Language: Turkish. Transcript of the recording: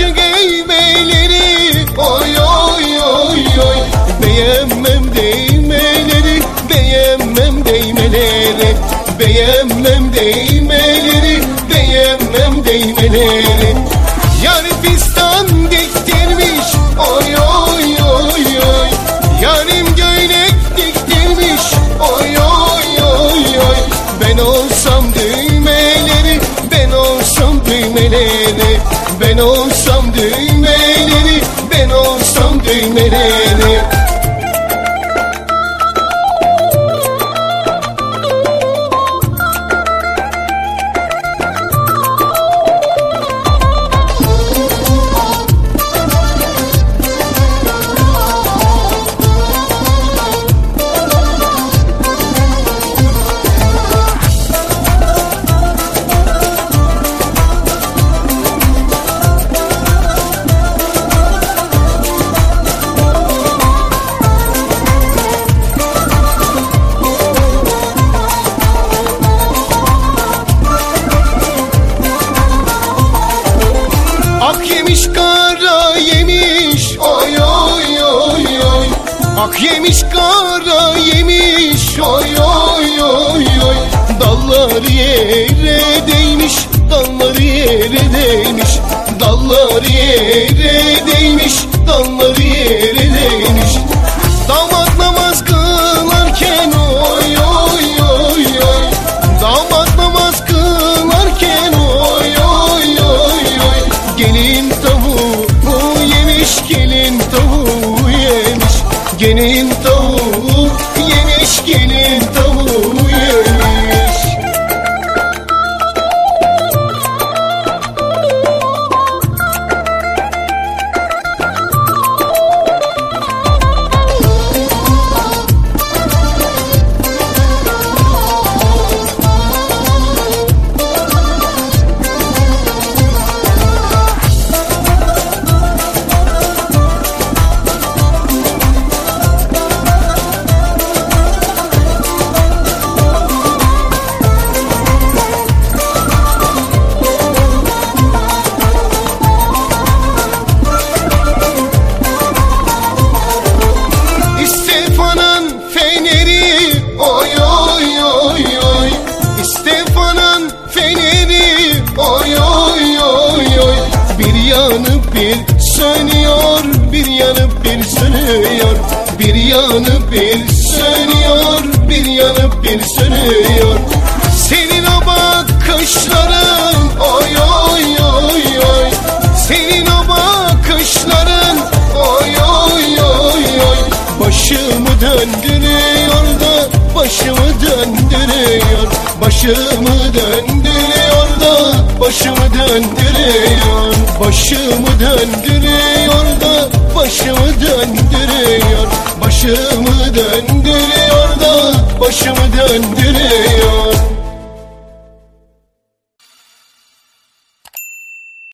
açık eğmeleri Oy oy oy oy. Beğenmem değmeleri Beğenmem değmeleri. Beğenmem değmeleri Beğenmem değmeleri. Yani pis Ben olsam düğmeleri ben olsam düğmeleri Ak yemiş kara yemiş oy oy oy oy. Dalları yere değmiş dalları yere değmiş. Dalları yere değmiş dalları yere menino bir sönüyor bir yanıp bir sönüyor. Bir yanıp bir sönüyor bir yanıp bir sönüyor. Senin o bakışların oy oy oy oy. Senin o bakışların oy oy oy oy. Başımı döndürüyor da başımı döndürüyor. Başımı döndürüyor da başımı döndürüyor Başımı döndürüyor da başımı döndürüyor Başımı döndürüyor da başımı döndürüyor